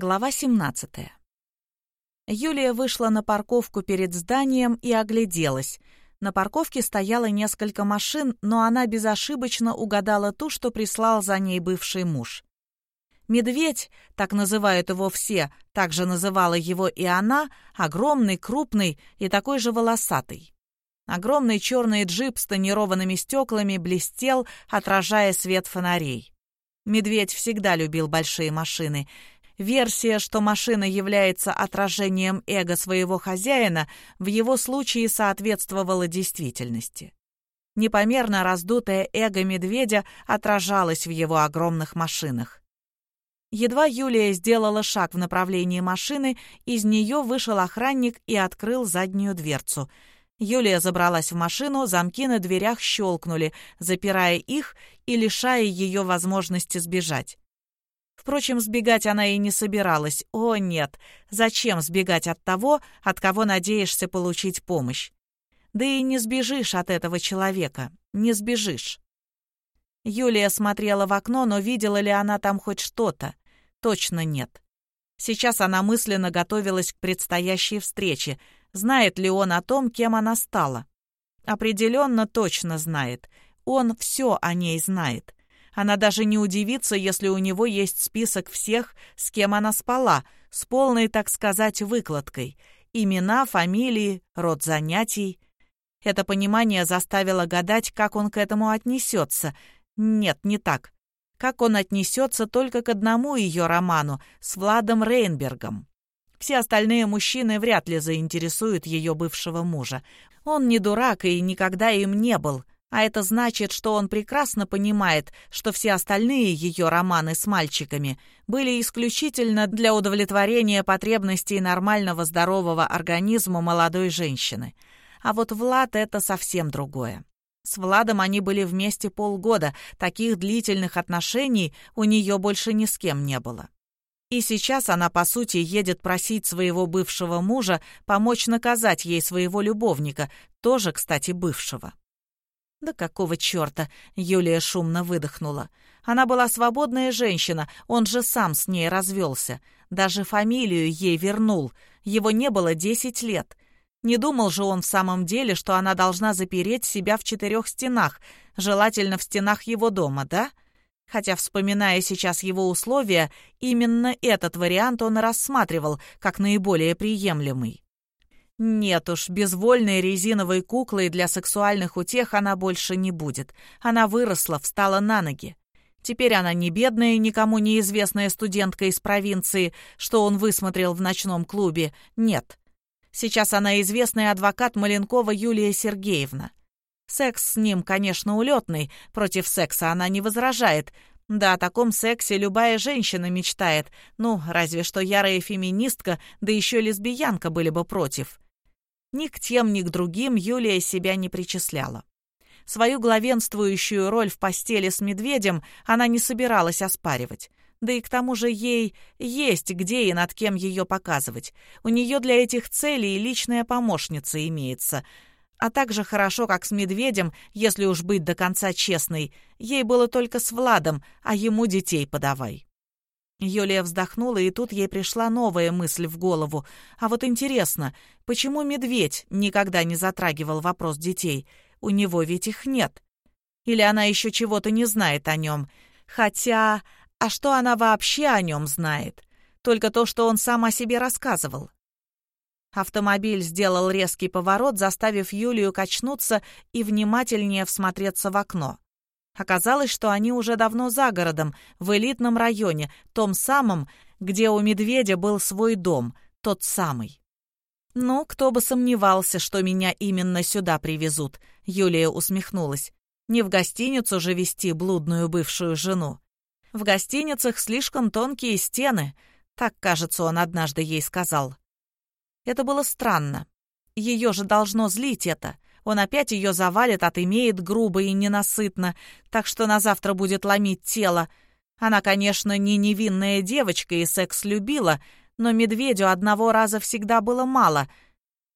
Глава 17. Юлия вышла на парковку перед зданием и огляделась. На парковке стояло несколько машин, но она безошибочно угадала ту, что прислал за ней бывший муж. Медведь, так называют его все, также называла его и она, огромный, крупный и такой же волосатый. Огромный черный джип с тонированными стеклами блестел, отражая свет фонарей. Медведь всегда любил большие машины — Версия, что машина является отражением эго своего хозяина, в его случае соответствовала действительности. Непомерно раздутое эго медведя отражалось в его огромных машинах. Едва Юлия сделала шаг в направлении машины, из нее вышел охранник и открыл заднюю дверцу. Юлия забралась в машину, замки на дверях щелкнули, запирая их и лишая ее возможности сбежать. Впрочем, сбегать она и не собиралась. О, нет, зачем сбегать от того, от кого надеешься получить помощь? Да и не сбежишь от этого человека, не сбежишь. Юлия смотрела в окно, но видела ли она там хоть что-то? Точно нет. Сейчас она мысленно готовилась к предстоящей встрече. Знает ли он о том, кем она стала? Определенно точно знает. Он все о ней знает. Она даже не удивится, если у него есть список всех, с кем она спала, с полной, так сказать, выкладкой. Имена, фамилии, род занятий. Это понимание заставило гадать, как он к этому отнесется. Нет, не так. Как он отнесется только к одному ее роману с Владом Рейнбергом. Все остальные мужчины вряд ли заинтересуют ее бывшего мужа. Он не дурак и никогда им не был. А это значит, что он прекрасно понимает, что все остальные ее романы с мальчиками были исключительно для удовлетворения потребностей нормального здорового организма молодой женщины. А вот Влад — это совсем другое. С Владом они были вместе полгода, таких длительных отношений у нее больше ни с кем не было. И сейчас она, по сути, едет просить своего бывшего мужа помочь наказать ей своего любовника, тоже, кстати, бывшего. «Да какого черта?» — Юлия шумно выдохнула. Она была свободная женщина, он же сам с ней развелся. Даже фамилию ей вернул. Его не было десять лет. Не думал же он в самом деле, что она должна запереть себя в четырех стенах, желательно в стенах его дома, да? Хотя, вспоминая сейчас его условия, именно этот вариант он рассматривал как наиболее приемлемый. Нет уж, безвольной резиновой куклой для сексуальных утех она больше не будет. Она выросла, встала на ноги. Теперь она не бедная, никому неизвестная студентка из провинции, что он высмотрел в ночном клубе. Нет. Сейчас она известный адвокат Маленкова Юлия Сергеевна. Секс с ним, конечно, улетный, против секса она не возражает. Да, о таком сексе любая женщина мечтает. Ну, разве что ярая феминистка, да еще лесбиянка были бы против. Ни к тем, ни к другим Юлия себя не причисляла. Свою главенствующую роль в постели с медведем она не собиралась оспаривать. Да и к тому же ей есть где и над кем ее показывать. У нее для этих целей личная помощница имеется. А также хорошо, как с медведем, если уж быть до конца честной, ей было только с Владом, а ему детей подавай. Юлия вздохнула, и тут ей пришла новая мысль в голову. А вот интересно, почему медведь никогда не затрагивал вопрос детей? У него ведь их нет. Или она еще чего-то не знает о нем? Хотя, а что она вообще о нем знает? Только то, что он сам о себе рассказывал. Автомобиль сделал резкий поворот, заставив Юлию качнуться и внимательнее всмотреться в окно. Оказалось, что они уже давно за городом, в элитном районе, том самом, где у медведя был свой дом, тот самый. «Ну, кто бы сомневался, что меня именно сюда привезут», — Юлия усмехнулась. «Не в гостиницу же вести блудную бывшую жену. В гостиницах слишком тонкие стены», — так, кажется, он однажды ей сказал. Это было странно. Ее же должно злить это. Он опять ее завалит, отымеет грубо и ненасытно, так что на завтра будет ломить тело. Она, конечно, не невинная девочка и секс любила, но медведю одного раза всегда было мало.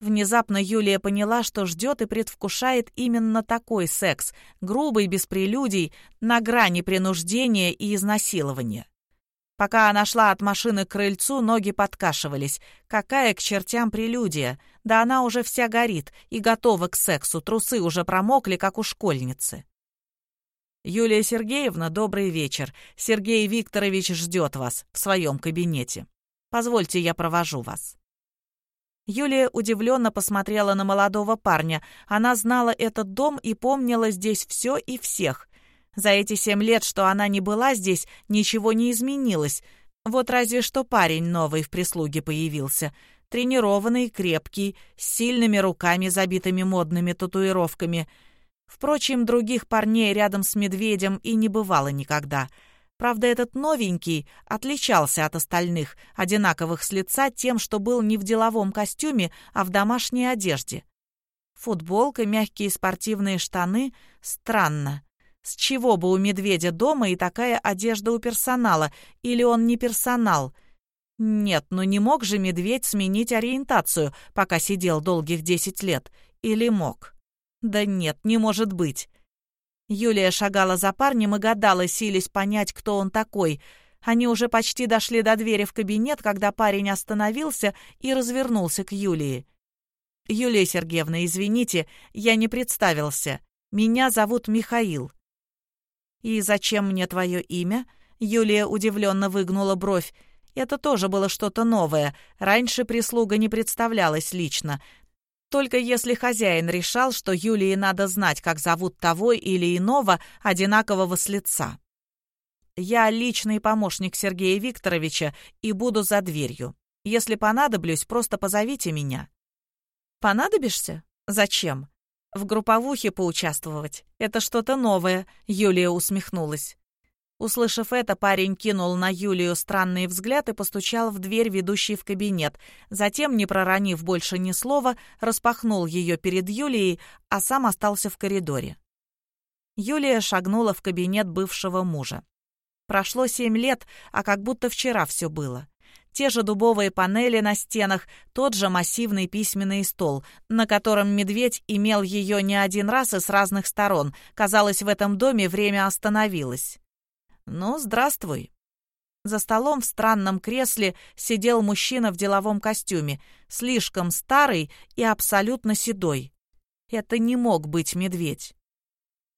Внезапно Юлия поняла, что ждет и предвкушает именно такой секс, грубый, без прелюдий, на грани принуждения и изнасилования. Пока она шла от машины к крыльцу, ноги подкашивались. Какая к чертям прелюдия! Да она уже вся горит и готова к сексу, трусы уже промокли, как у школьницы. «Юлия Сергеевна, добрый вечер. Сергей Викторович ждет вас в своем кабинете. Позвольте, я провожу вас». Юлия удивленно посмотрела на молодого парня. Она знала этот дом и помнила здесь все и всех. За эти семь лет, что она не была здесь, ничего не изменилось. Вот разве что парень новый в прислуге появился. Тренированный, крепкий, с сильными руками, забитыми модными татуировками. Впрочем, других парней рядом с медведем и не бывало никогда. Правда, этот новенький отличался от остальных, одинаковых с лица, тем, что был не в деловом костюме, а в домашней одежде. Футболка, мягкие спортивные штаны — странно. С чего бы у медведя дома и такая одежда у персонала? Или он не персонал? Нет, ну не мог же медведь сменить ориентацию, пока сидел долгих десять лет. Или мог? Да нет, не может быть. Юлия шагала за парнем и гадала, силясь понять, кто он такой. Они уже почти дошли до двери в кабинет, когда парень остановился и развернулся к Юлии. «Юлия Сергеевна, извините, я не представился. Меня зовут Михаил». «И зачем мне твое имя?» Юлия удивленно выгнула бровь. Это тоже было что-то новое. Раньше прислуга не представлялась лично. Только если хозяин решал, что Юлии надо знать, как зовут того или иного, одинакового с лица. «Я личный помощник Сергея Викторовича и буду за дверью. Если понадоблюсь, просто позовите меня». «Понадобишься? Зачем?» В групповухе поучаствовать. Это что-то новое», — Юлия усмехнулась. Услышав это, парень кинул на Юлию странный взгляд и постучал в дверь, ведущий в кабинет. Затем, не проронив больше ни слова, распахнул ее перед Юлией, а сам остался в коридоре. Юлия шагнула в кабинет бывшего мужа. Прошло семь лет, а как будто вчера все было. Те же дубовые панели на стенах, тот же массивный письменный стол, на котором медведь имел ее не один раз и с разных сторон. Казалось, в этом доме время остановилось. «Ну, здравствуй». За столом в странном кресле сидел мужчина в деловом костюме, слишком старый и абсолютно седой. Это не мог быть медведь.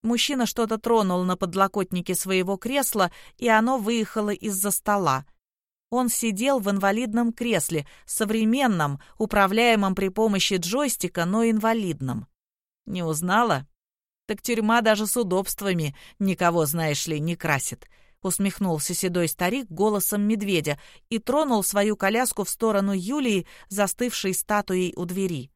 Мужчина что-то тронул на подлокотнике своего кресла, и оно выехало из-за стола. Он сидел в инвалидном кресле, современном, управляемом при помощи джойстика, но инвалидном. Не узнала? Так тюрьма даже с удобствами никого, знаешь ли, не красит. Усмехнулся седой старик голосом медведя и тронул свою коляску в сторону Юлии, застывшей статуей у двери.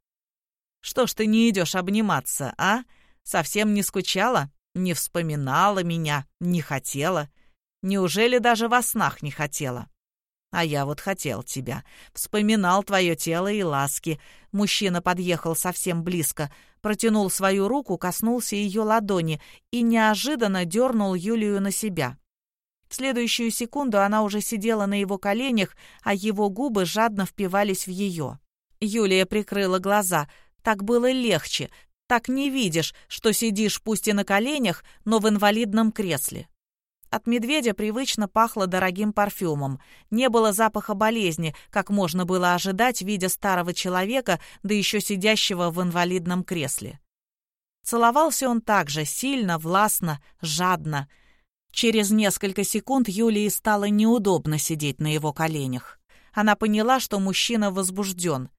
«Что ж ты не идешь обниматься, а? Совсем не скучала? Не вспоминала меня? Не хотела? Неужели даже во снах не хотела?» А я вот хотел тебя. Вспоминал твое тело и ласки. Мужчина подъехал совсем близко, протянул свою руку, коснулся ее ладони и неожиданно дернул Юлию на себя. В следующую секунду она уже сидела на его коленях, а его губы жадно впивались в ее. Юлия прикрыла глаза. Так было легче. Так не видишь, что сидишь пусть и на коленях, но в инвалидном кресле. От медведя привычно пахло дорогим парфюмом. Не было запаха болезни, как можно было ожидать, видя старого человека, да еще сидящего в инвалидном кресле. Целовался он также сильно, властно, жадно. Через несколько секунд Юлии стало неудобно сидеть на его коленях. Она поняла, что мужчина возбужден.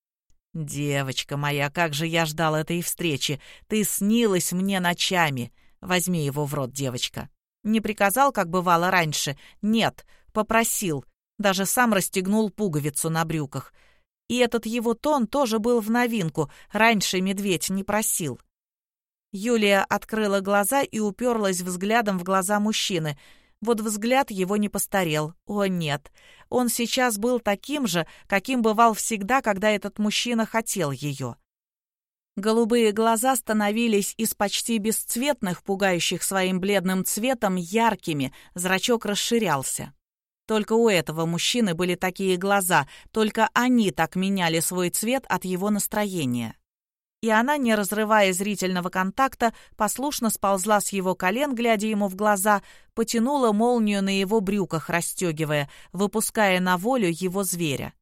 «Девочка моя, как же я ждал этой встречи! Ты снилась мне ночами! Возьми его в рот, девочка!» Не приказал, как бывало раньше. Нет, попросил. Даже сам расстегнул пуговицу на брюках. И этот его тон тоже был в новинку. Раньше медведь не просил. Юлия открыла глаза и уперлась взглядом в глаза мужчины. Вот взгляд его не постарел. О, нет. Он сейчас был таким же, каким бывал всегда, когда этот мужчина хотел ее. Голубые глаза становились из почти бесцветных, пугающих своим бледным цветом, яркими, зрачок расширялся. Только у этого мужчины были такие глаза, только они так меняли свой цвет от его настроения. И она, не разрывая зрительного контакта, послушно сползла с его колен, глядя ему в глаза, потянула молнию на его брюках, расстегивая, выпуская на волю его зверя.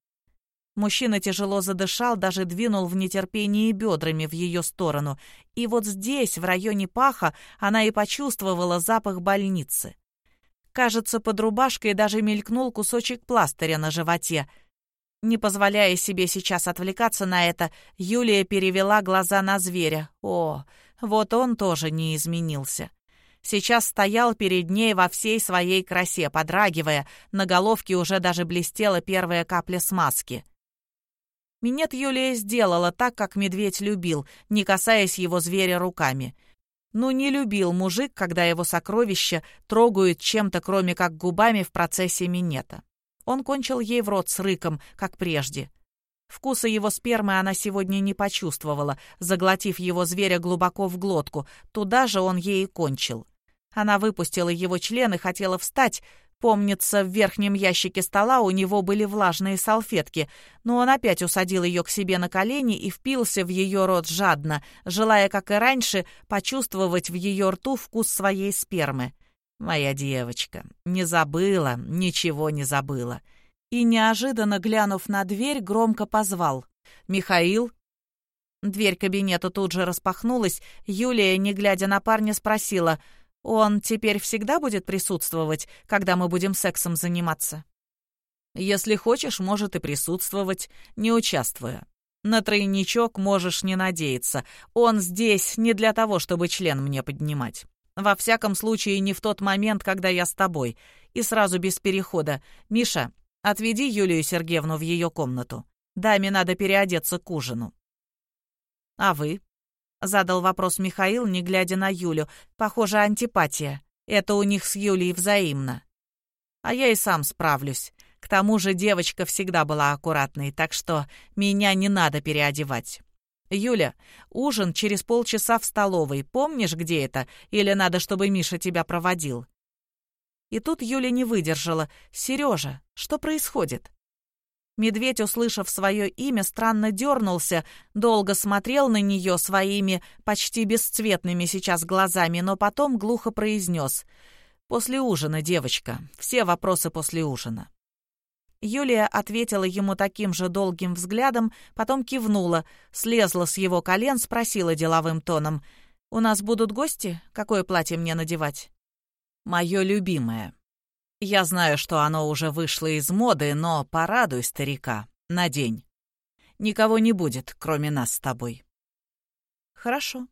Мужчина тяжело задышал, даже двинул в нетерпении бедрами в ее сторону. И вот здесь, в районе паха, она и почувствовала запах больницы. Кажется, под рубашкой даже мелькнул кусочек пластыря на животе. Не позволяя себе сейчас отвлекаться на это, Юлия перевела глаза на зверя. О, вот он тоже не изменился. Сейчас стоял перед ней во всей своей красе, подрагивая, на головке уже даже блестела первая капля смазки. Минет Юлия сделала так, как медведь любил, не касаясь его зверя руками. Ну, не любил мужик, когда его сокровища трогают чем-то, кроме как губами в процессе минета. Он кончил ей в рот с рыком, как прежде. Вкуса его спермы она сегодня не почувствовала, заглотив его зверя глубоко в глотку. Туда же он ей и кончил. Она выпустила его член и хотела встать, Помнится, в верхнем ящике стола у него были влажные салфетки, но он опять усадил ее к себе на колени и впился в ее рот жадно, желая, как и раньше, почувствовать в ее рту вкус своей спермы. «Моя девочка, не забыла, ничего не забыла». И, неожиданно глянув на дверь, громко позвал. «Михаил?» Дверь кабинета тут же распахнулась. Юлия, не глядя на парня, спросила — он теперь всегда будет присутствовать, когда мы будем сексом заниматься? Если хочешь, может и присутствовать, не участвуя. На тройничок можешь не надеяться. Он здесь не для того, чтобы член мне поднимать. Во всяком случае, не в тот момент, когда я с тобой. И сразу без перехода. Миша, отведи Юлию Сергеевну в ее комнату. Даме надо переодеться к ужину. А вы? Задал вопрос Михаил, не глядя на Юлю. Похоже, антипатия. Это у них с Юлей взаимно. А я и сам справлюсь. К тому же девочка всегда была аккуратной, так что меня не надо переодевать. «Юля, ужин через полчаса в столовой. Помнишь, где это? Или надо, чтобы Миша тебя проводил?» И тут Юля не выдержала. «Сережа, что происходит?» Медведь, услышав свое имя, странно дернулся, долго смотрел на нее своими почти бесцветными сейчас глазами, но потом глухо произнес «После ужина, девочка. Все вопросы после ужина». Юлия ответила ему таким же долгим взглядом, потом кивнула, слезла с его колен, спросила деловым тоном «У нас будут гости? Какое платье мне надевать?» «Мое любимое», я знаю, что оно уже вышло из моды, но порадуй старика. Надень. Никого не будет, кроме нас с тобой. Хорошо.